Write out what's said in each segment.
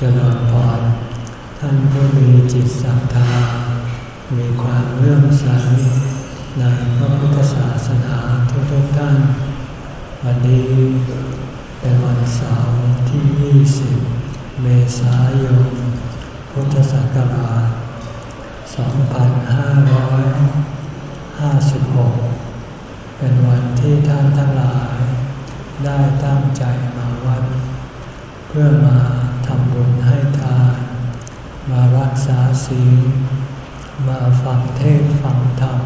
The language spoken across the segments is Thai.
จริญพรท่านผู้มีจิตศรัทธา มีความเลื่อมใสในพระพุทธศาสนาทุกๆท่าน วันนี้เป็นวันเสาร์ที่ 20 เมษายน พุทธศักราช 2556 เป็นวันที่ท่านทั้งหลาย ได้ตั้งใจมาวัดเพื่อมา ทำบุญให้ทาน มารักษาศีล มาฟังเทศฟังธรรม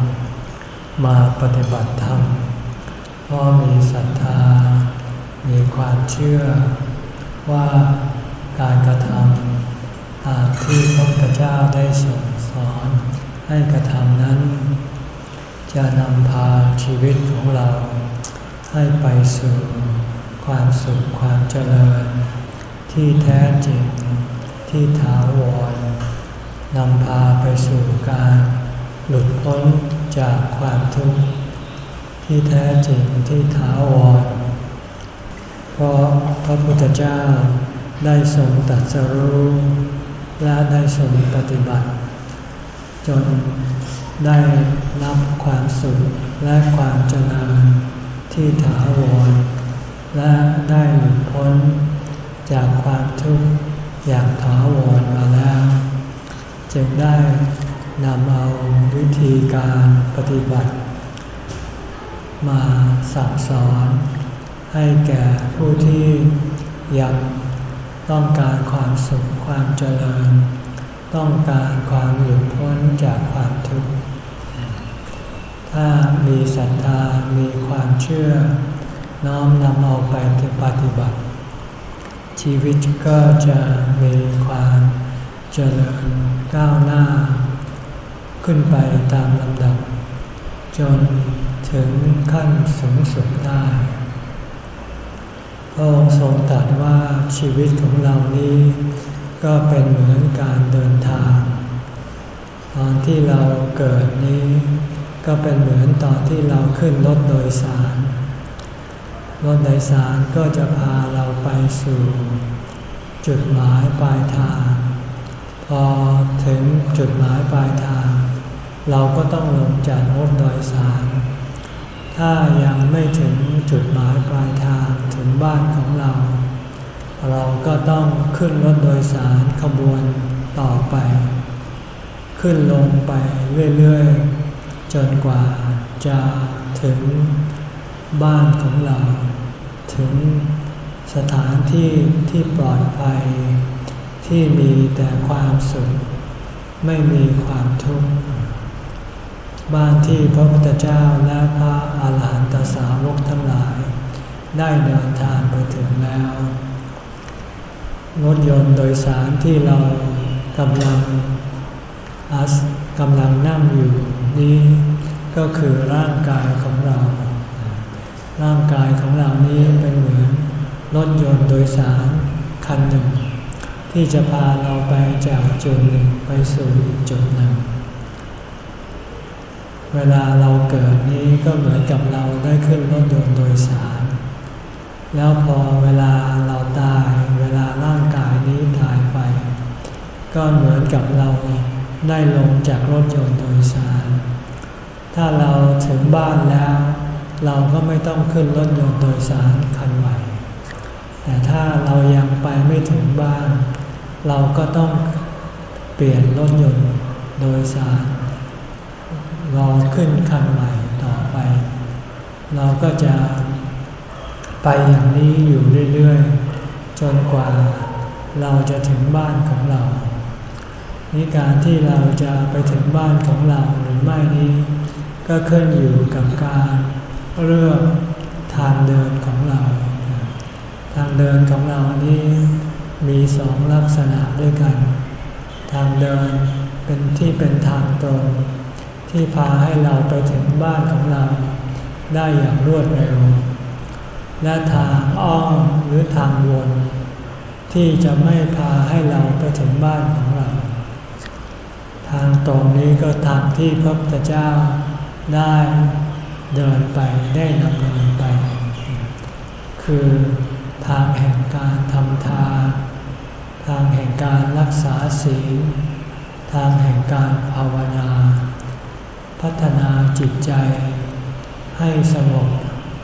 มาปฏิบัติธรรม เพราะมีศรัทธา มีความเชื่อ ว่าการกระทำตามที่พระพุทธเจ้าได้ส่งสอนให้กระทำนั้น จะนำพาชีวิตของเราให้ไปสู่ความสุขความเจริญ ที่แท้จริงที่ถาวรนำพาไปสู่การหลุดพ้นจากความทุกข์ที่แท้จริงที่ถาวร เพราะพระพุทธเจ้าได้ทรงตรัสรู้และได้ทรงปฏิบัติ จนได้รับความสุขและความเจริญที่ถาวร และได้หลุดพ้น จากความทุกข์อย่างถาวรมาแล้ว จึงได้นำเอาวิธีการปฏิบัติ มาสั่งสอนให้แก่ผู้ที่ยังต้องการความสุขความเจริญ ต้องการความหลุดพ้นจากความทุกข์ ถ้ามีศรัทธามีความเชื่อ น้อมนำเอาไปปฏิบัติ ชีวิตก็จะมีความเจริญก้าวหน้า ขึ้นไปตามลำดับ จนถึงขั้นสูงสุดได้พระองค์ทรงตรัสว่าชีวิตของเรานี้ ก็เป็นเหมือนการเดินทาง ตอนที่เราเกิดนี้ ก็เป็นเหมือนตอนที่เราขึ้นรถโดยสาร รถโดยสารก็จะพาเราไปสู่ จุดหมายปลายทาง พอถึงจุดหมายปลายทาง เราก็ต้องลงจากรถโดยสาร ถ้ายังไม่ถึงจุดหมายปลายทางถึงบ้านของเรา เราก็ต้องขึ้นรถโดยสารขบวนต่อไป ขึ้นลงไปเรื่อยๆ จนกว่าจะถึง บ้านของเรา ถึงสถานที่ที่ปลอดภัย ที่มีแต่ความสุข ไม่มีความทุกข์บ้านที่พระพุทธเจ้าและพระอาหารหันตสาวกทั้งหลาย ได้เดินทางไปถึงแล้วรถยนต์โดยสารที่เรากำลังอัสกำลังนั่งอยู่นี้ ก็คือร่างกายของเรา ร่างกายของเรานี้เป็นเหมือนรถยนต์โดยสารคันหนึ่ง ที่จะพาเราไปจากจุดหนึ่งไปสู่อีกจุดหนึ่ง เวลาเราเกิดนี้ก็เหมือนกับเราได้ขึ้นรถยนต์โดยสาร แล้วพอเวลาเราตาย เวลาร่างกายนี้ตายไป ก็เหมือนกับเราได้ลงจากรถยนต์โดยสาร ถ้าเราถึงบ้านแล้ว เราก็ไม่ต้องขึ้นรถยนต์โดยสารคันใหม่ แต่ถ้าเรายังไปไม่ถึงบ้าน เราก็ต้องเปลี่ยนรถยนต์โดยสารรอขึ้นคันใหม่ต่อไป เราก็จะไปอย่างนี้อยู่เรื่อยๆ จนกว่าเราจะถึงบ้านของเรานี่การที่เราจะไปถึงบ้านของเราหรือไม่นี้ ก็ขึ้นอยู่กับการ เลือกทางเดินของเรา ทางเดินของเรานี้มีสองลักษณะด้วยกัน ทางเดินเป็นที่เป็นทางตรง ที่พาให้เราไปถึงบ้านของเราได้อย่างรวดเร็ว และทางอ้อมหรือทางวนที่จะไม่พาให้เราไปถึงบ้านของเรา ทางตรงนี้ก็ทางที่พระพุทธเจ้าได้ เดินไปได้ดำเนินไป คือทางแห่งการทำทานทางแห่งการรักษาศีล ทางแห่งการภาวนา พัฒนาจิตใจ ให้สงบ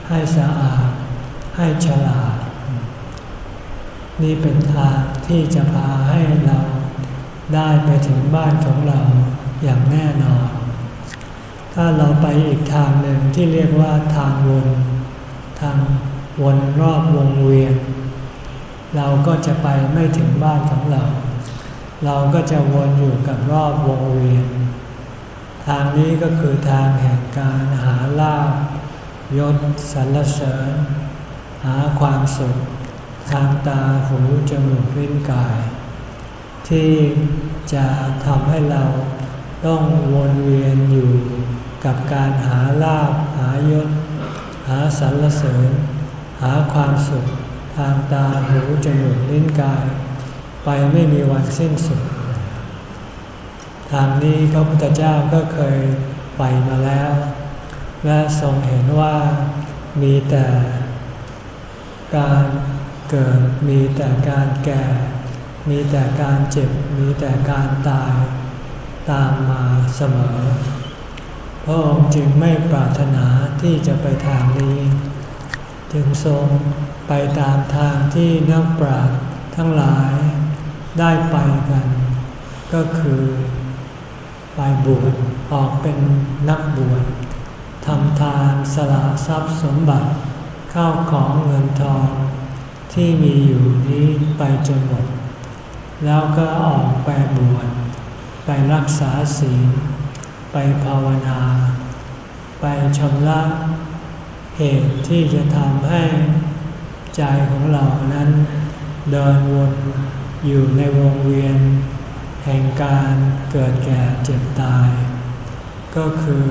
ให้สะอาด ให้ฉลาด นี่เป็นทางที่จะพาให้เราได้ไปถึงบ้านของเราอย่างแน่นอน ถ้าเราไปอีกทางหนึ่งที่เรียกว่าทางวน ทางวนรอบวงเวียน เราก็จะไปไม่ถึงบ้านของเรา เราก็จะวนอยู่กับรอบวงเวียน ทางนี้ก็คือทางแห่งการหาลาบยศสรรเสริญ หาความสุขทางตาหูจมูกลิ้นกาย ที่จะทำให้เราต้องวนเวียนอยู่ กับการหาลาบหายศ หาสรรเสริญ หาความสุข ทางตาหูจมูกลิ้นกาย ไปไม่มีวันสิ้นสุด ทางนี้พระพุทธเจ้าก็เคยไปมาแล้ว และทรงเห็นว่ามีแต่การเกิดมีแต่การแก่ มีแต่การเจ็บ มีแต่การตาย ตามมาเสมอ พระองค์จึงไม่ปรารถนาที่จะไปทางนี้ จึงทรงไปตามทางที่นักปราชญ์ทั้งหลายได้ไปกัน ก็คือไปบวชออกเป็นนักบวชทำทานสละทรัพย์สมบัติข้าวของเงินทอง ที่มีอยู่นี้ไปจนหมด แล้วก็ออกไปบวชไปรักษาศีล ไปภาวนา ไปชำระเหตุที่จะทำให้ใจของเรานั้น เดินวนอยู่ในวงเวียน แห่งการเกิดแก่เจ็บตาย ก็คือ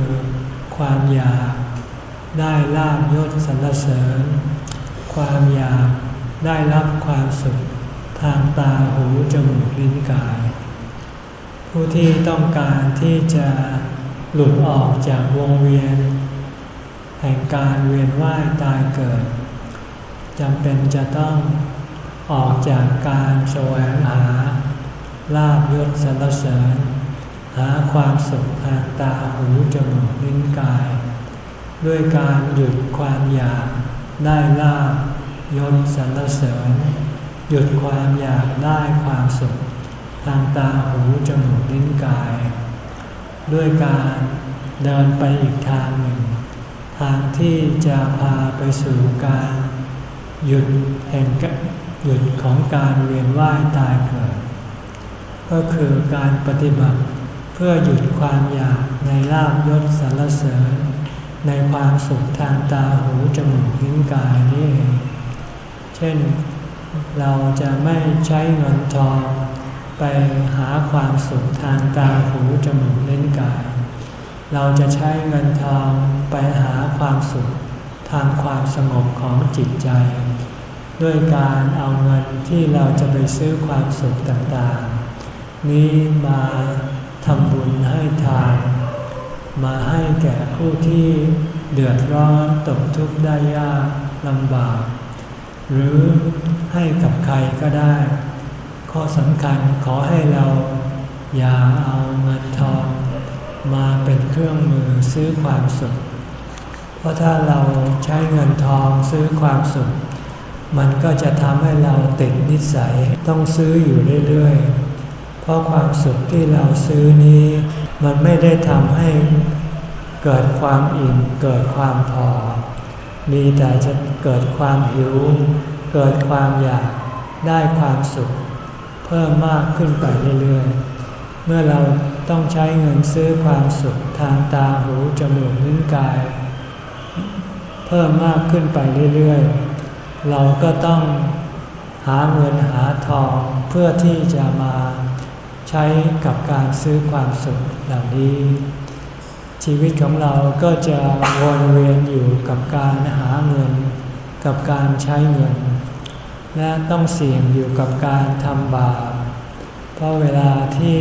ความอยากได้ลาบยศสรรเสริญ ความอยากได้รับความสุขทางตาหูจมูกลิ้นกาย ผู้ที่ต้องการที่จะหลุดออกจากวงเวียน แห่งการเวียนว่ายตายเกิดจำเป็นจะต้องออกจากการแสวงหาลาบยศสรรเสริญ หาความสุขทางตาหูจมูกลิ้นกาย ด้วยการหยุดความอยากได้ลาบยศสรรเสริญ หยุดความอยากได้ความสุข ทางตาหูจมูกลิ้นกาย ด้วยการเดินไปอีกทางหนึ่ง ทางที่จะพาไปสู่การหยุดแห่งหยุดของการเวียนว่ายตายเกิด ก็คือการปฏิบัติเพื่อหยุดความอยากในลาบยศสรรเสริญ ในความสุขทางตาหูจมูกลิ้นกายนี่เอง เช่นเราจะไม่ใช้เงินทอง ไปหาความสุขทางตาหูจมูกเลิ้นกาย เราจะใช้เงินทองไปหาความสุขทางความสงบของจิตใจ ด้วยการเอาเงินที่เราจะไปซื้อความสุขต่างๆ นี้มาทำบุญให้ทาน มาให้แก่ผู้ที่เดือดร้อนตกทุกข์ได้ยากลำบาก หรือให้กับใครก็ได้ ข้อสำคัญขอให้เราอย่าเอาเงินทองมาเป็นเครื่องมือซื้อความสุข เพราะถ้าเราใช้เงินทองซื้อความสุข มันก็จะทำให้เราติดนิสัยต้องซื้ออยู่เรื่อยๆ เพราะความสุขที่เราซื้อนี้ มันไม่ได้ทำให้เกิดความอิ่มเกิดความพอ มีแต่จะเกิดความหิว เกิดความอยากได้ความสุข เพิ่มมากขึ้นไปเรื่อยๆ เมื่อเราต้องใช้เงินซื้อความสุขทางตาหูจมูกลิ้นกาย เพิ่มมากขึ้นไปเรื่อยๆ เราก็ต้องหาเงินหาทองเพื่อที่จะมาใช้กับการซื้อความสุขเหล่านี้ ชีวิตของเราก็จะวนเวียนอยู่กับการหาเงิน กับการใช้เงิน และต้องเสี่ยงอยู่กับการทำบาป เพราะเวลาที่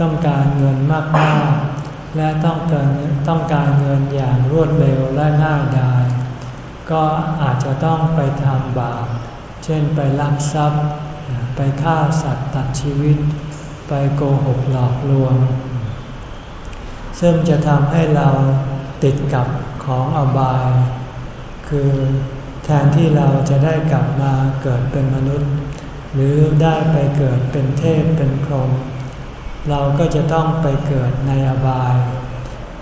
ต้องการเงินมากๆ และต้องการต้องการเงินอย่างรวดเร็วและง่ายดายก็อาจจะต้องไปทำบาป เช่นไปลักทรัพย์ ไปฆ่าสัตว์ตัดชีวิต ไปโกหกหลอกลวง ซึ่งจะทำให้เราติดกับของอบาย คือ แทนที่เราจะได้กลับมาเกิดเป็นมนุษย์ หรือได้ไปเกิดเป็นเทพเป็นพรหมเราก็จะต้องไปเกิดในอบาย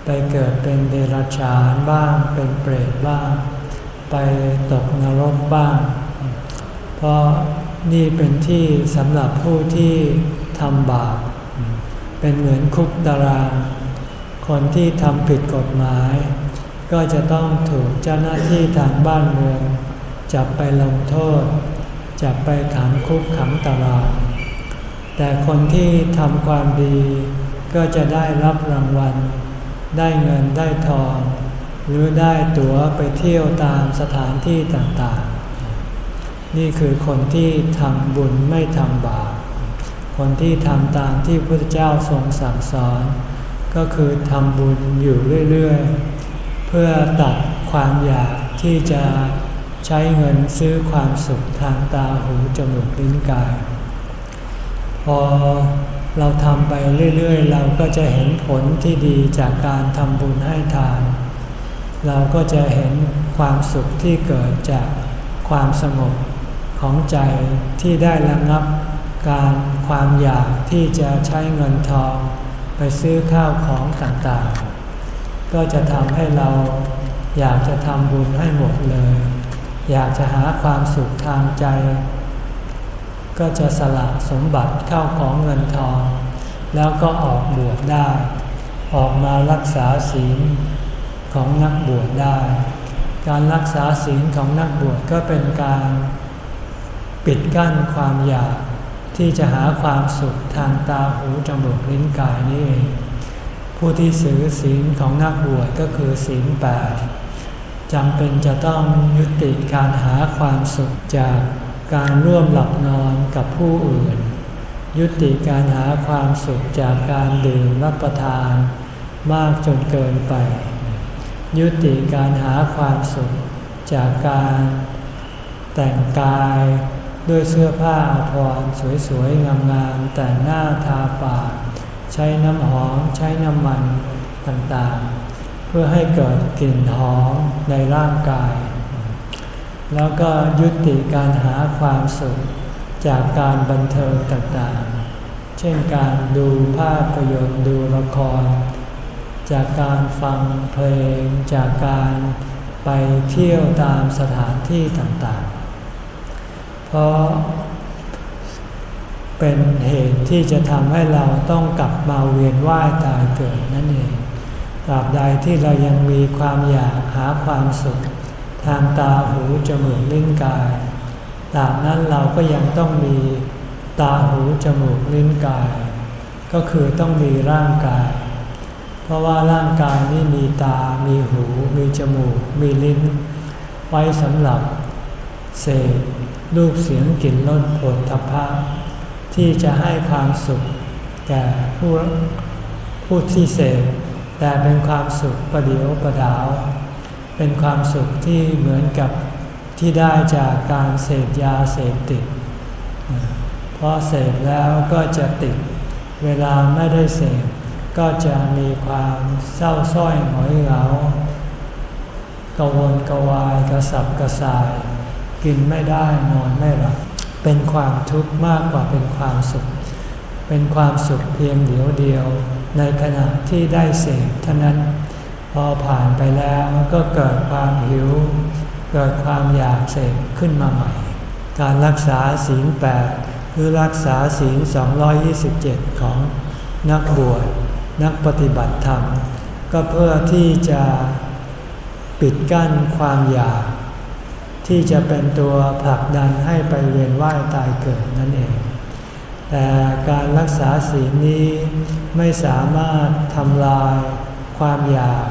ไปเกิดเป็นเดรัจฉานบ้าง เป็นเปรตบ้าง ไปตกนรกบ้าง เพราะนี่เป็นที่สำหรับผู้ที่ทำบาป เป็นเหมือนคุกตาราง คนที่ทำผิดกฎหมาย ก็จะต้องถูกเจ้าหน้าที่ทางบ้านเมือง จับไปลงโทษ จับไปขังคุกขังตารางแต่คนที่ทำความดี ก็จะได้รับรางวัล ได้เงินได้ทอง หรือได้ตั๋วไปเที่ยวตามสถานที่ต่างๆ นี่คือคนที่ทำบุญไม่ทำบาปคนที่ทำตามที่พระเจ้าทรงสั่งสอน ก็คือทำบุญอยู่เรื่อยๆ พื่อตัดความอยากที่จะใช้เงินซื้อความสุขทางตาหูจมูกลิ้นกาย พอเราทำไปเรื่อยๆ เราก็จะเห็นผลที่ดีจากการทำบุญให้ทาน เราก็จะเห็นความสุขที่เกิดจากความสงบของใจที่ได้ระงับการความอยากที่จะใช้เงินทอง ไปซื้อข้าวของต่างๆ ก็จะทำให้เราอยากจะทำบุญให้หมดเลย อยากจะหาความสุขทางใจ ก็จะสละสมบัติเข้าของเงินทอง แล้วก็ออกบวชได้ ออกมารักษาศีลของนักบวชได้ การรักษาศีลของนักบวชก็เป็นการปิดกั้นความอยากที่จะหาความสุขทางตาหูจมูกลิ้นกายนี่เอง ผู้ที่สือศีลของนักบวชก็คือศีลแปดจำเป็นจะต้องยุติการหาความสุขจากการร่วมหลับนอนกับผู้อื่น ยุติการหาความสุขจากการดื่มรับประทาน มากจนเกินไป ยุติการหาความสุขจากการแต่งกายด้วยเสื้อผ้าพรสวยๆงามๆแต่งหน้าทาปาก ใช้น้ำหอมใช้น้ำมันต่างๆ เพื่อให้เกิดกลิ่นหอมในร่างกาย แล้วก็ยุติการหาความสุขจากการบันเทิงต่างๆ เช่นการดูภาพยนตร์ดูละคร จากการฟังเพลง จากการไปเที่ยวตามสถานที่ต่างๆ เพราะ เป็นเหตุที่จะทำให้เราต้องกลับมาเวียนว่ายตายเกิดนั่นเองตราบใดที่เรายังมีความอยากหาความสุข ทางตาหูจมูกลิ้นกายตราบนั้นเราก็ยังต้องมีตาหูจมูกลิ้นกาย ก็คือต้องมีร่างกาย เพราะว่าร่างกายนี้มีตา มีหู มีจมูก มีลิ้น ไว้สำหรับเสพรูปเสียงกลิ่นรสผลทพะ ที่จะให้ความสุขแก่ผู้ผู้ที่เสพแต่เป็นความสุขประเดียวประดาว เป็นความสุขที่เหมือนกับที่ได้จากการเสพยาเสพติด เพอเสพแล้วก็จะติด เวลาไม่ได้เสพก็จะมีความเศร้าส้อยหงอยเหงากวนกวายกระสับกระส่าย กินไม่ได้นอนไม่หลับ เป็นความทุกข์มากกว่าเป็นความสุข เป็นความสุขเพียงเดียวเดียว ในขณะที่ได้เสพเท่านั้น พอผ่านไปแล้วก็เกิดความหิว เกิดความอยากเสพขึ้นมาใหม่ การรักษาศีลแปดคือรักษาศีล 227 ของนักบวชนักปฏิบัติธรรม ก็เพื่อที่จะปิดกั้นความอยาก ที่จะเป็นตัวผลักดันให้ไปเวียนว่ายตายเกิดนั่นเอง แต่การรักษาศีลนี้ไม่สามารถทำลายความอยาก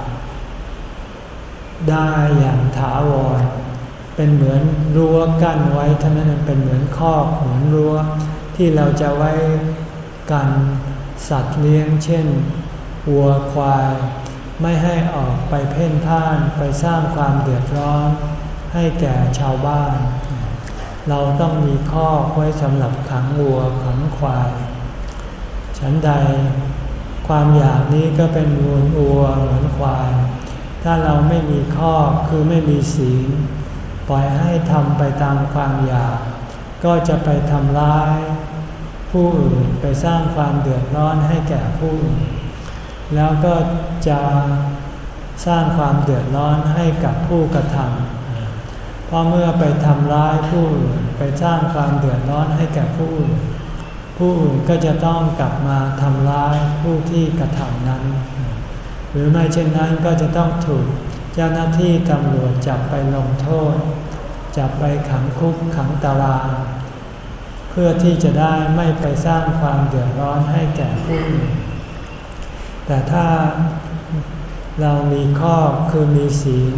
ได้อย่างถาวร เป็นเหมือนรั้วกั้นไว้เท่านั้นเป็นเหมือนคอกเหมือนรั้วที่เราจะไว้กันสัตว์เลี้ยง เช่นวัวควาย ไม่ให้ออกไปเพ่นพ่านไปสร้างความเดือดร้อน ให้แก่ชาวบ้าน เราต้องมีข้อไว้สำหรับขังวัวขังควาย ฉันใดความอยากนี้ก็เป็นมูลอัวเหมือนควาย ถ้าเราไม่มีข้อคือไม่มีศีลปล่อยให้ทำไปตามความอยาก ก็จะไปทำร้าย ผู้อื่นไปสร้างความเดือดร้อนให้แก่ผู้อื่นแล้วก็จะสร้างความเดือดร้อนให้กับผู้กระทำ เพราะเมื่อไปทำร้ายผู้อื่นไปสร้างความเดือดร้อนให้แก่ผู้อื่นผู้อื่นก็จะต้องกลับมาทำร้ายผู้ที่กระทำนั้น หรือไม่เช่นนั้นก็จะต้องถูกเจ้าหน้าที่ตำรวจจับไปลงโทษ จับไปขังคุกขังตาราง เพื่อที่จะได้ไม่ไปสร้างความเดือดร้อนให้แก่ผู้อื่นแต่ถ้าเรามีข้อคือมีศีล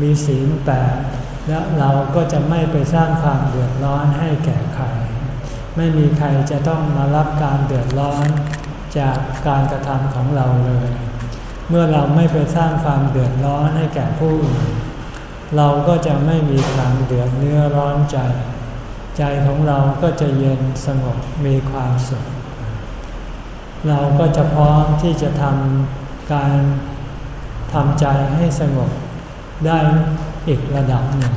มีศีลแปด และเราก็จะไม่ไปสร้างความเดือดร้อนให้แก่ใคร ไม่มีใครจะต้องมารับการเดือดร้อนจากการกระทำของเราเลย เมื่อเราไม่ไปสร้างความเดือดร้อนให้แก่ผู้อื่นเราก็จะไม่มีความเดือดเนื้อร้อนใจ ใจของเราก็จะเย็นสงบมีความสุข เราก็จะพร้อมที่จะทำการทำใจให้สงบได้ อีกระดับหนึ่ง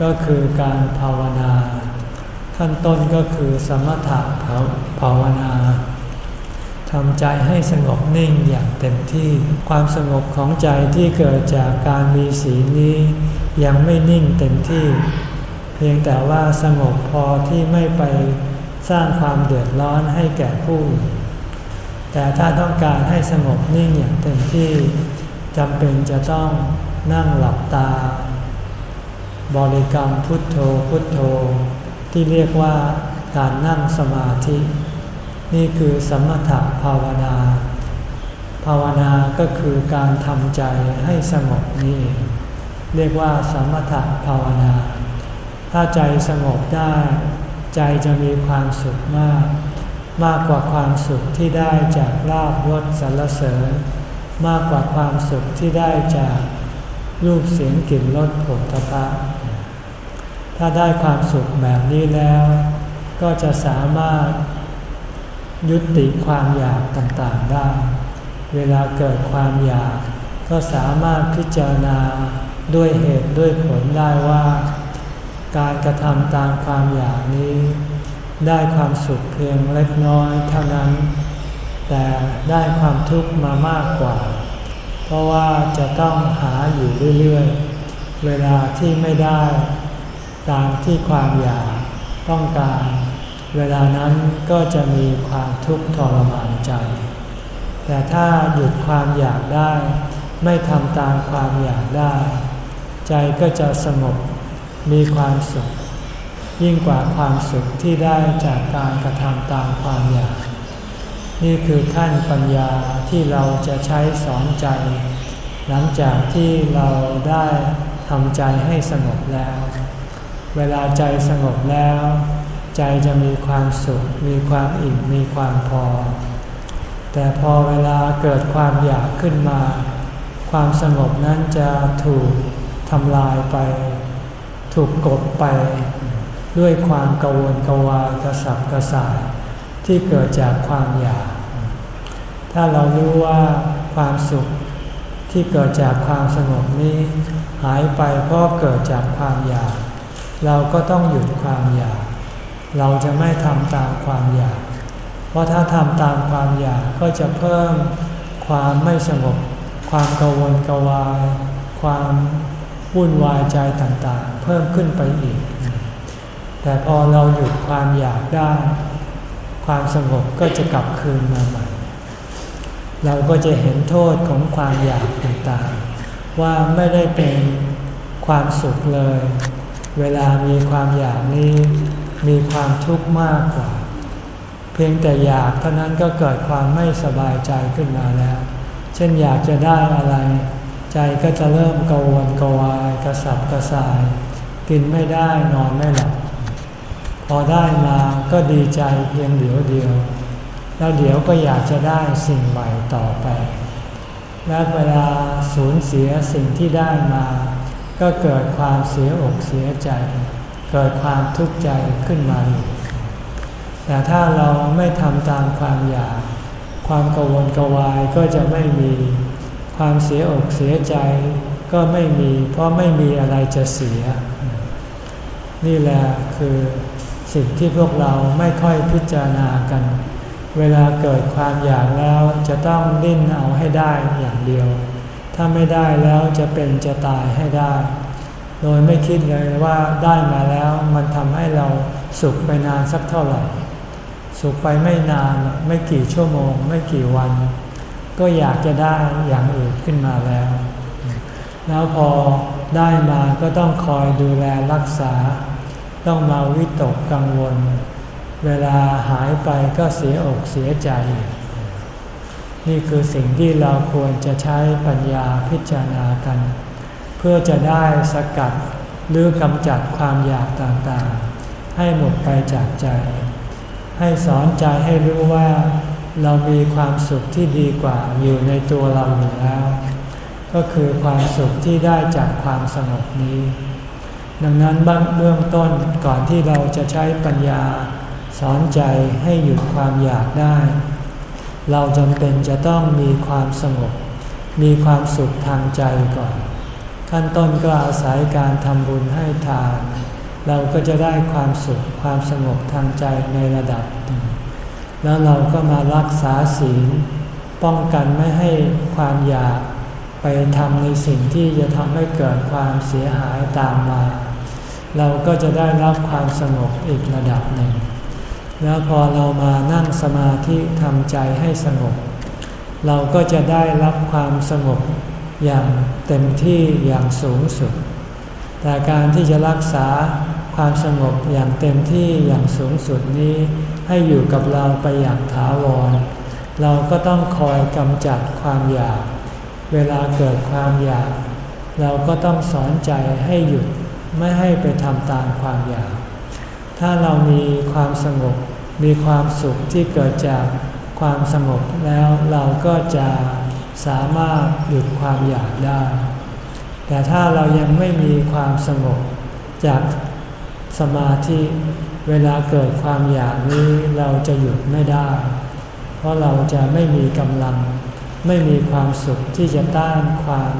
ก็คือการภาวนา ขั้นต้นก็คือสมถะภาวนาทำใจให้สงบนิ่งอย่างเต็มที่ ความสงบของใจที่เกิดจากการมีศีลนี้ ยังไม่นิ่งเต็มที่ เพียงแต่ว่าสงบพอที่ไม่ไปสร้างความเดือดร้อนให้แก่ผู้แต่ถ้าต้องการให้สงบนิ่งอย่างเต็มที่จำเป็นจะต้องนั่งหลับตา บริกรรมพุทโธพุทโธ ที่เรียกว่าการนั่งสมาธิ นี่คือสมถภาวนา ภาวนาก็คือการทำใจให้สงบนี่เรียกว่าสมถภาวนา ถ้าใจสงบได้ ใจจะมีความสุขมาก มากกว่าความสุขที่ได้จากลาบยศสรรเสริญ มากกว่าความสุขที่ได้จาก รูปเสียงกลิ่นรสผลตภะถ้าได้ความสุขแบบนี้แล้ว ก็จะสามารถยุติความอยากต่างๆได้ เวลาเกิดความอยาก ก็สามารถพิจารณาด้วยเหตุด้วยผลได้ว่า การกระทำตามความอยากนี้ ได้ความสุขเพียงเล็กน้อยเท่านั้น แต่ได้ความทุกข์มามากกว่า เพราะว่าจะต้องหาอยู่เรื่อยๆ เวลาที่ไม่ได้ตามที่ความอยากต้องการ เวลานั้นก็จะมีความทุกข์ทรมานใจ แต่ถ้าหยุดความอยากได้ ไม่ทำตามความอยากได้ ใจก็จะสงบมีความสุข ยิ่งกว่าความสุขที่ได้จากการกระทำตามความอยาก นี่คือขั้นปัญญาที่เราจะใช้สอนใจ หลังจากที่เราได้ทำใจให้สงบแล้ว เวลาใจสงบแล้ว ใจจะมีความสุข มีความอิ่ม มีความพอ แต่พอเวลาเกิดความอยากขึ้นมา ความสงบนั้นจะถูกทำลายไป ถูกกดไป ด้วยความกังวลกวากระสับกระส่าย ที่เกิดจากความอยาก ถ้าเรารู้ว่าความสุขที่เกิดจากความสงบนี้ หายไปเพราะเกิดจากความอยาก เราก็ต้องหยุดความอยาก เราจะไม่ทำตามความอยาก เพราะถ้าทำตามความอยากก็จะเพิ่มความไม่สงบ ความกังวลกวาย ความวุ่นวายใจต่างๆ เพิ่มขึ้นไปอีก แต่พอเราหยุดความอยากได้ ความสงบก็จะกลับคืนมาใหม่ เราก็จะเห็นโทษของความอยากต่างๆ ว่าไม่ได้เป็นความสุขเลย เวลามีความอยากนี้มีความทุกข์มากกว่า เพียงแต่อยากเท่านั้นก็เกิดความไม่สบายใจขึ้นมาแล้ว เช่นอยากจะได้อะไร ใจก็จะเริ่มกังวลกวายกระสับกระส่าย กินไม่ได้นอนไม่หลับ พอได้มาก็ดีใจเพียงเดียวเดียว แล้วเดี๋ยวก็อยากจะได้สิ่งใหม่ต่อไป และเวลาสูญเสียสิ่งที่ได้มา ก็เกิดความเสียอกเสียใจ เกิดความทุกข์ใจขึ้นมาอีกแต่ถ้าเราไม่ทำตามความอยาก ความกังวลกวายก็จะไม่มี ความเสียอกเสียใจก็ไม่มี เพราะไม่มีอะไรจะเสีย นี่แหละคือ สิ่งที่พวกเราไม่ค่อยพิจารณากัน เวลาเกิดความอยากแล้วจะต้องดิ้นเอาให้ได้อย่างเดียว ถ้าไม่ได้แล้วจะเป็นจะตายให้ได้ โดยไม่คิดเลยว่าได้มาแล้วมันทำให้เราสุขไปนานสักเท่าไหร่ สุขไปไม่นานไม่กี่ชั่วโมง ไม่กี่วัน ก็อยากจะได้อย่างอื่นขึ้นมาแล้ว แล้วพอได้มาก็ต้องคอยดูแลรักษา ต้องมาวิตกกังวล เวลาหายไปก็เสียอกเสียใจ นี่คือสิ่งที่เราควรจะใช้ปัญญาพิจารณากัน เพื่อจะได้สกัดหรือกำจัดความอยากต่างๆ ให้หมดไปจากใจ ให้สอนใจให้รู้ว่าเรามีความสุขที่ดีกว่าอยู่ในตัวเราอยู่แล้ว ก็คือความสุขที่ได้จากความสงบนี้ ดังนั้นเบื้องต้นก่อนที่เราจะใช้ปัญญา สอนใจให้หยุดความอยากได้ เราจำเป็นจะต้องมีความสงบ มีความสุขทางใจก่อน ขั้นต้นก็อาศัยการทำบุญให้ทาน เราก็จะได้ความสุขความสงบทางใจในระดับหนึ่งแล้วเราก็มารักษาศีลป้องกันไม่ให้ความอยากไปทำในสิ่งที่จะทำให้เกิดความเสียหายตามมา เราก็จะได้รับความสงบอีกระดับหนึ่ง แล้วพอเรามานั่งสมาธิทำใจให้สงบ เราก็จะได้รับความสงบอย่างเต็มที่อย่างสูงสุด แต่การที่จะรักษาความสงบอย่างเต็มที่อย่างสูงสุดนี้ ให้อยู่กับเราไปอย่างถาวร เราก็ต้องคอยกำจัดความอยาก เวลาเกิดความอยาก เราก็ต้องสอนใจให้หยุด ไม่ให้ไปทำตามความอยาก ถ้าเรามีความสงบ มีความสุขที่เกิดจากความสงบแล้วเราก็จะสามารถหยุดความอยากได้ แต่ถ้าเรายังไม่มีความสงบจากสมาธิเวลาเกิดความอยากนี้เราจะหยุดไม่ได้ เพราะเราจะไม่มีกำลัง ไม่มีความสุขที่จะต้านความ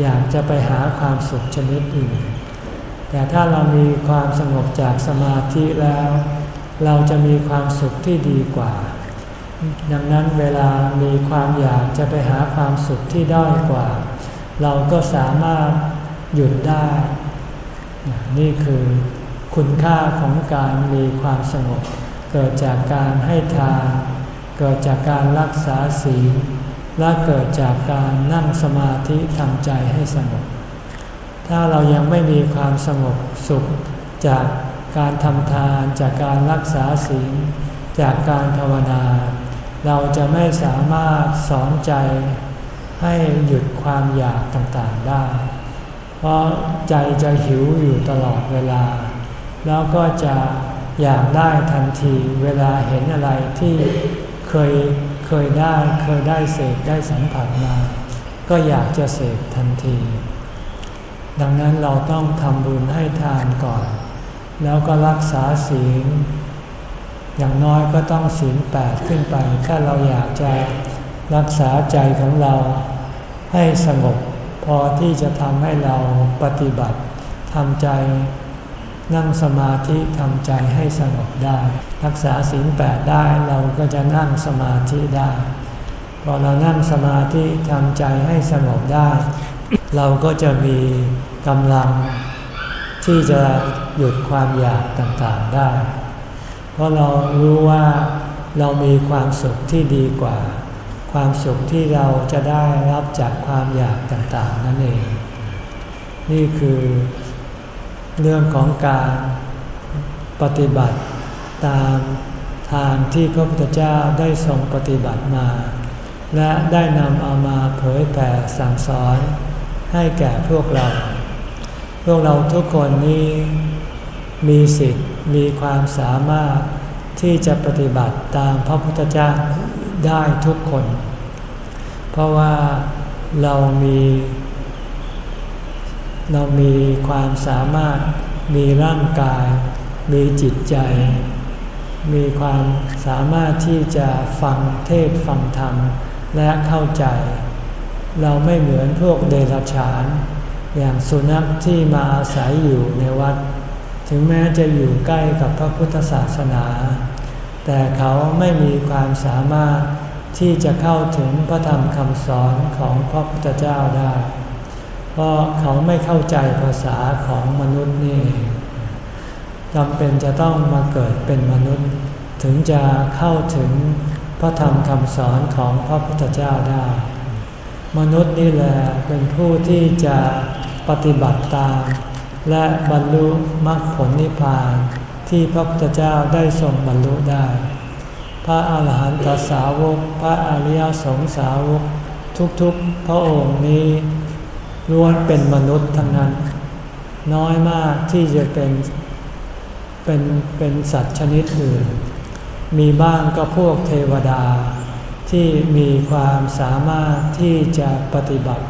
อยากจะไปหาความสุขชนิดอื่น แต่ถ้าเรามีความสงบจากสมาธิแล้ว เราจะมีความสุขที่ดีกว่า ดังนั้นเวลามีความอยากจะไปหาความสุขที่ด้อยกว่า เราก็สามารถหยุดได้ นี่คือคุณค่าของการมีความสงบ เกิดจากการให้ทาน เกิดจากการรักษาศีลและเกิดจากการนั่งสมาธิทำใจให้สงบ ถ้าเรายังไม่มีความสงบสุขจากการทำทานจากการรักษาศีลจากการภาวนา เราจะไม่สามารถสอนใจให้หยุดความอยากต่างๆได้ เพราะใจจะหิวอยู่ตลอดเวลา แล้วก็จะอยากได้ทันทีเวลาเห็นอะไรที่เคยเคยได้เคยได้เสกได้สัมผัสมา ก็อยากจะเสกทันที ดังนั้นเราต้องทำบุญให้ทานก่อน แล้วก็รักษาศีล อย่างน้อยก็ต้องศีลแปดขึ้นไป ถ้าเราอยากจะรักษาใจของเราให้สงบ พอที่จะทำให้เราปฏิบัติทำใจนั่งสมาธิทำใจให้สงบได้ รักษาศีลแปดได้เราก็จะนั่งสมาธิได้ พอเรานั่งสมาธิทำใจให้สงบได้ เราก็จะมี กำลังที่จะหยุดความอยากต่างๆได้ เพราะเรารู้ว่าเรามีความสุขที่ดีกว่า ความสุขที่เราจะได้รับจากความอยากต่างๆนั่นเอง นี่คือเรื่องของการปฏิบัติตามทางที่พระพุทธเจ้าได้ทรงปฏิบัติมา และได้นำเอามาเผยแผ่สั่งสอนให้แก่พวกเรา พวกเราทุกคนนี้มีสิทธิ์มีความสามารถที่จะปฏิบัติตามพระพุทธเจ้าได้ทุกคน เพราะว่าเรามี เรามีความสามารถมีร่างกาย มีจิตใจ มีความสามารถที่จะฟังเทศฟังธรรมและเข้าใจ เราไม่เหมือนพวกเดรัจฉาน อย่างสุนัขที่มาอาศัยอยู่ในวัด ถึงแม้จะอยู่ใกล้กับพระพุทธศาสนา แต่เขาไม่มีความสามารถที่จะเข้าถึงพระธรรมคำสอนของพระพุทธเจ้าได้ เพราะเขาไม่เข้าใจภาษาของมนุษย์นี่จำเป็นจะต้องมาเกิดเป็นมนุษย์ ถึงจะเข้าถึงพระธรรมคำสอนของพระพุทธเจ้าได้ มนุษย์นี่แหละเป็นผู้ที่จะปฏิบัติตาม และบรรลุมรรคผลนิพพานที่พระพุทธเจ้าได้ทรงบรรลุได้ พระอาหารหันตสาวก พระอริยสงสาวก ทุกๆ พระองค์นี้ล้วนเป็นมนุษย์ทั้งนั้น น้อยมากที่จะเป็นเป็นเป็นสัตว์ชนิดอื่น มีบ้างก็พวกเทวดา ที่มีความสามารถที่จะปฏิบัติ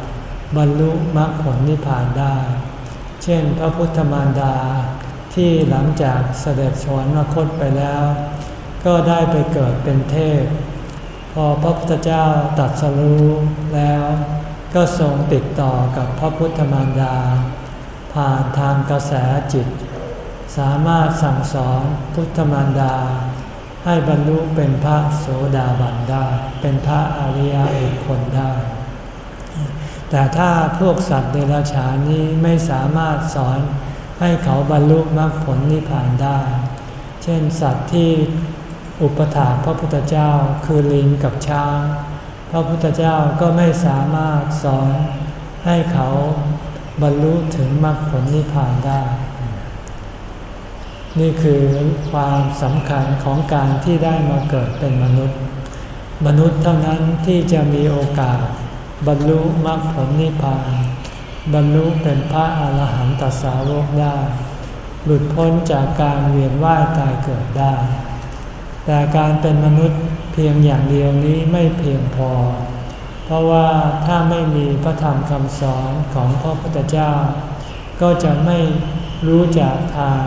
บรรลุมรรคผลนิพพานได้ เช่น พระพุทธมารดาที่หลังจากเสด็จสวรรคตไปแล้ว ก็ได้ไปเกิดเป็นเทพ พอพระพุทธเจ้าตัดสรู้แล้ว ก็ทรงติดต่อกับพระพุทธมารดา ผ่านทางกระแสจิต สามารถสั่งสอนพุทธมารดา ให้บรรลุเป็นพระโสดาบันได้ เป็นพระอริยเอกคนได้ แต่ถ้าพวกสัตว์เดรัจฉานนี้ไม่สามารถสอนให้เขาบรรลุมรรคผลนิพพานได้ เช่นสัตว์ที่อุปถาพระพุทธเจ้าคือลิงกับช้าง พระพุทธเจ้าก็ไม่สามารถสอนให้เขาบรรลุถึงมรรคผลนิพพานได้ นี่คือความสำคัญของการที่ได้มาเกิดเป็นมนุษย์ มนุษย์เท่านั้นที่จะมีโอกาส บรรลุมรรคผลนิพพาน บรรลุเป็นพระอาหารหันตสาวกได้ หลุดพ้นจากการเวียนว่ายตายเกิดได้ แต่การเป็นมนุษย์เพียงอย่างเดียวนี้ไม่เพียงพอ เพราะว่าถ้าไม่มีพระธรรมคำสอนของพระพุทธเจ้า ก็จะไม่รู้จักทาง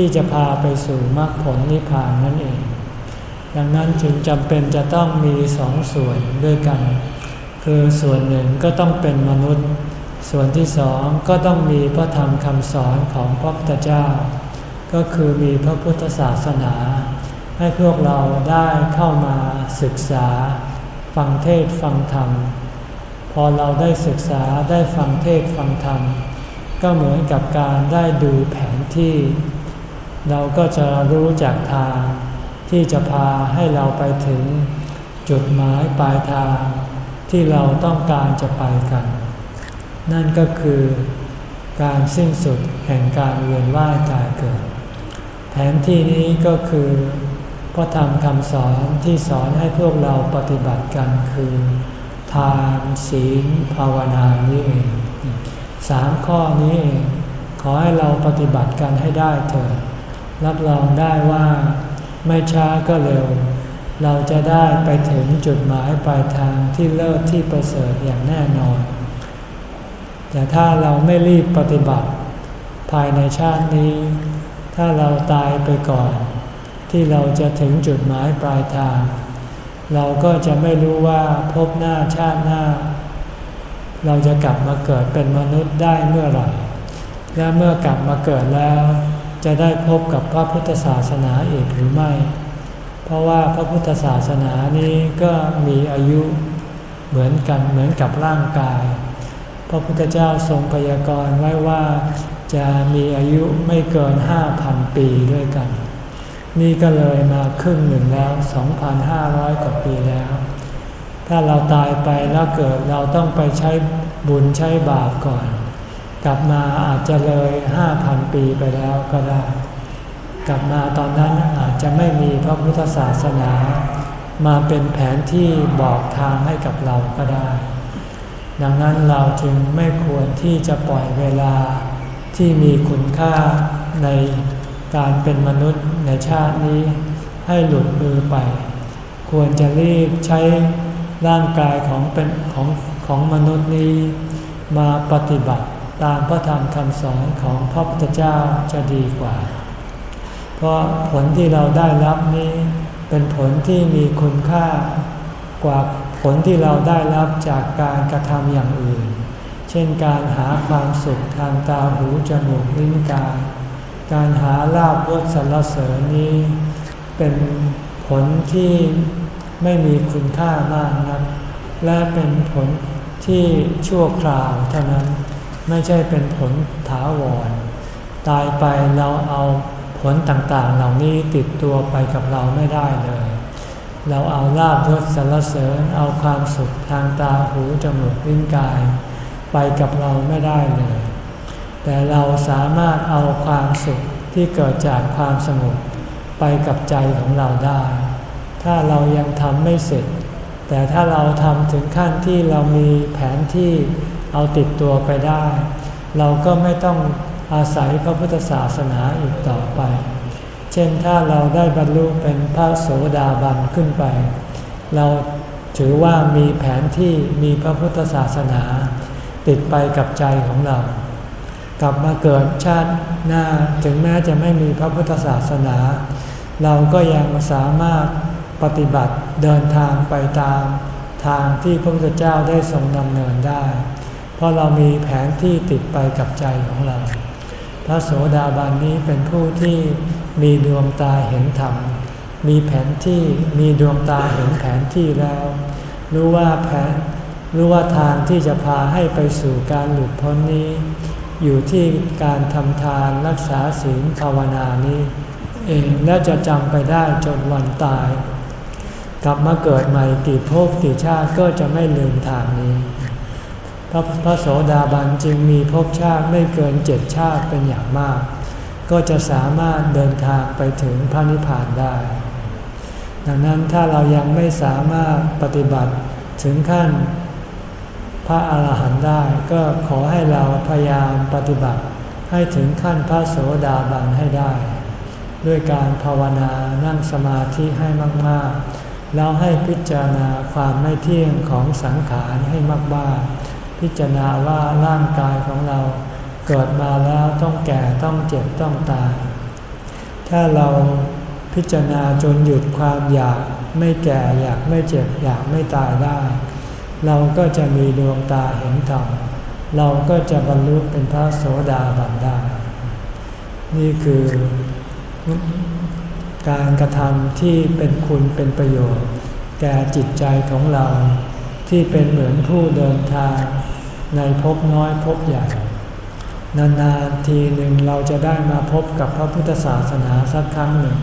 ที่จะพาไปสู่มรรคผลนิพพานนั่นเอง ดังนั้นจึงจำเป็นจะต้องมีสองส่วนด้วยกัน คือส่วนหนึ่งก็ต้องเป็นมนุษย์ ส่วนที่สองก็ต้องมีพระธรรมคำสอนของพระพุทธเจ้า ก็คือมีพระพุทธศาสนา ให้พวกเราได้เข้ามาศึกษา ฟังเทศฟังธรรม พอเราได้ศึกษาได้ฟังเทศฟังธรรมก็เหมือนกับการได้ดูแผนที่ เราก็จะรู้จากทางที่จะพาให้เราไปถึงจุดหมายปลายทางที่เราต้องการจะไปกัน นั่นก็คือการสิ้นสุดแห่งการเวียนว่ายตายเกิด แผนที่นี้ก็คือพระธรรมคำสอนที่สอนให้พวกเราปฏิบัติกันคือ ทานศีลภาวนานี่เองสามข้อนี้เองขอให้เราปฏิบัติกันให้ได้เถิด รับรองได้ว่าไม่ช้าก็เร็ว เราจะได้ไปถึงจุดหมายปลายทางที่เลิศที่ประเสริฐอย่างแน่นอน แต่ถ้าเราไม่รีบปฏิบัติ ภายในชาตินี้ ถ้าเราตายไปก่อน ที่เราจะถึงจุดหมายปลายทาง เราก็จะไม่รู้ว่าพบหน้าชาติหน้า เราจะกลับมาเกิดเป็นมนุษย์ได้เมื่อไหร่และเมื่อกลับมาเกิดแล้ว จะได้พบกับพระพุทธศาสนาอีกหรือไม่ เพราะว่าพระพุทธศาสนานี้ก็มีอายุเหมือนกันเหมือนกับร่างกาย พระพุทธเจ้าทรงพยากรณ์ไว้ว่าจะมีอายุไม่เกินห้าพันปีด้วยกัน นี่ก็เลยมาครึ่งหนึ่งแล้ว 2,500 กว่าปีแล้ว ถ้าเราตายไปแล้วเกิดเราต้องไปใช้บุญใช้บาปก่อน กลับมาอาจจะเลย5,000ปีไปแล้วก็ได้ กลับมาตอนนั้นอาจจะไม่มีพระพุทธศาสนา มาเป็นแผนที่บอกทางให้กับเราก็ได้ ดังนั้นเราจึงไม่ควรที่จะปล่อยเวลาที่มีคุณค่าในการเป็นมนุษย์ในชาตินี้ให้หลุดมือไป ควรจะรีบใช้ร่างกายของเป็นของของมนุษย์นี้มาปฏิบัติ ตามพระธรรมคำสอนของพระพุทธเจ้าจะดีกว่า เพราะผลที่เราได้รับนี้เป็นผลที่มีคุณค่ากว่าผลที่เราได้รับจากการกระทำอย่างอื่น เช่นการหาความสุขทางตาหูจมูกลิ้นกาย การหาลาบยศสรรเสริญนี้ เป็นผลที่ไม่มีคุณค่ามากนัก และเป็นผลที่ชั่วคราวเท่านั้น ไม่ใช่เป็นผลถาวร ตายไปเราเอาผลต่างๆ เหล่านี้ติดตัวไปกับเราไม่ได้เลย เราเอาลาบยศสรรเสริญเอาความสุขทางตาหูจมูกลิ้นกาย ไปกับเราไม่ได้เลย แต่เราสามารถเอาความสุขที่เกิดจากความสงบไปกับใจของเราได้ ถ้าเรายังทำไม่เสร็จ แต่ถ้าเราทำถึงขั้นที่เรามีแผนที่ เอาติดตัวไปได้ เราก็ไม่ต้องอาศัยพระพุทธศาสนาอีกต่อไป เช่นถ้าเราได้บรรลุเป็นพระโสดาบันขึ้นไป เราถือว่ามีแผนที่มีพระพุทธศาสนา ติดไปกับใจของเรา กลับมาเกิดชาติหน้าถึงแม้จะไม่มีพระพุทธศาสนา เราก็ยังสามารถปฏิบัติเดินทางไปตามทางที่พระพุทธเจ้าได้ทรงดำเนินได้ เพราะเรามีแผนที่ติดไปกับใจของเรา พระโสดาบันนี้เป็นผู้ที่มีดวงตาเห็นธรรม มีแผนที่มีดวงตาเห็นแผนที่แล้ว รู้ว่าแผนรู้ว่าทางที่จะพาให้ไปสู่การหลุดพ้นนี้ อยู่ที่การทำทานรักษาศีลภาวนานี้เองและจะจำไปได้จนวันตาย กลับมาเกิดใหม่กี่ภพกี่ชาติก็จะไม่ลืมทางนี้ พระพระโสดาบันจึงมีภพชาติไม่เกินเจ็ดชาติเป็นอย่างมาก ก็จะสามารถเดินทางไปถึงพระนิพพานได้ ดังนั้นถ้าเรายังไม่สามารถปฏิบัติถึงขั้นพระอาหารหันต์ได้ก็ขอให้เราพยายามปฏิบัติให้ถึงขั้นพระโสดาบันให้ได้ ด้วยการภาวนานั่งสมาธิให้มากๆ แล้วให้พิจารณาความไม่เที่ยงของสังขารให้มากๆ พิจารณาว่าร่างกายของเราเกิดมาแล้วต้องแก่ต้องเจ็บต้องตาย ถ้าเราพิจารณาจนหยุดความอยากไม่แก่อยากไม่เจ็บอยากไม่ตายได้ เราก็จะมีดวงตาเห็นธรรมเราก็จะบรรลุเป็นพระโสดาบันได้ นี่คือการกระทำที่เป็นคุณเป็นประโยชน์ แก่จิตใจของเรา ที่เป็นเหมือนผู้เดินทางในภพน้อยภพใหญ่ นานๆทีหนึ่งเราจะได้มาพบกับพระพุทธศาสนาสักครั้งหนึ่ง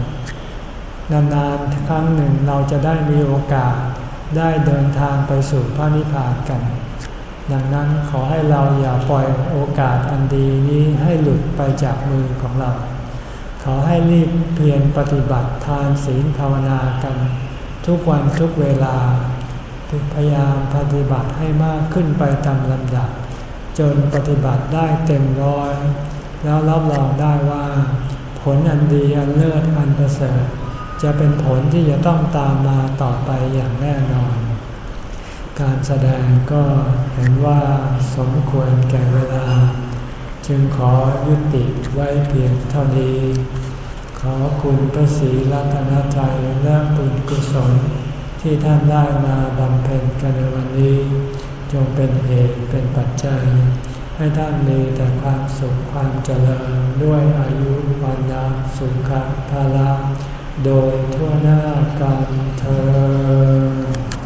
นานๆครั้งหนึ่งเราจะได้มีโอกาสได้เดินทางไปสู่พระนิพพานกัน ดังนั้นขอให้เราอย่าปล่อยโอกาสอันดีนี้ให้หลุดไปจากมือของเรา ขอให้รีบเพียรปฏิบัติทานศีลภาวนากัน ทุกวันทุกเวลา พยายามปฏิบัติให้มากขึ้นไปตามลำดับ จนปฏิบัติได้เต็มร้อย แล้วรับรองได้ว่า ผลอันดีอันเลิศอันประเสริฐจะเป็นผลที่จะต้องตามมาต่อไปอย่างแน่นอน การแสดงก็เห็นว่าสมควรแก่เวลา จึงขอยุติไว้เพียงเท่านี้ ขอคุณพระศรีรัตนตรัยและบุญกุศล ที่ท่านได้มาบำเพ็ญกันในวันนี้ จงเป็นเหตุเป็นปัจจัย ให้ท่านมีแต่ความสุขความเจริญด้วยอายุวันนาสุขภาละโดยทั่วหน้ากันเธอ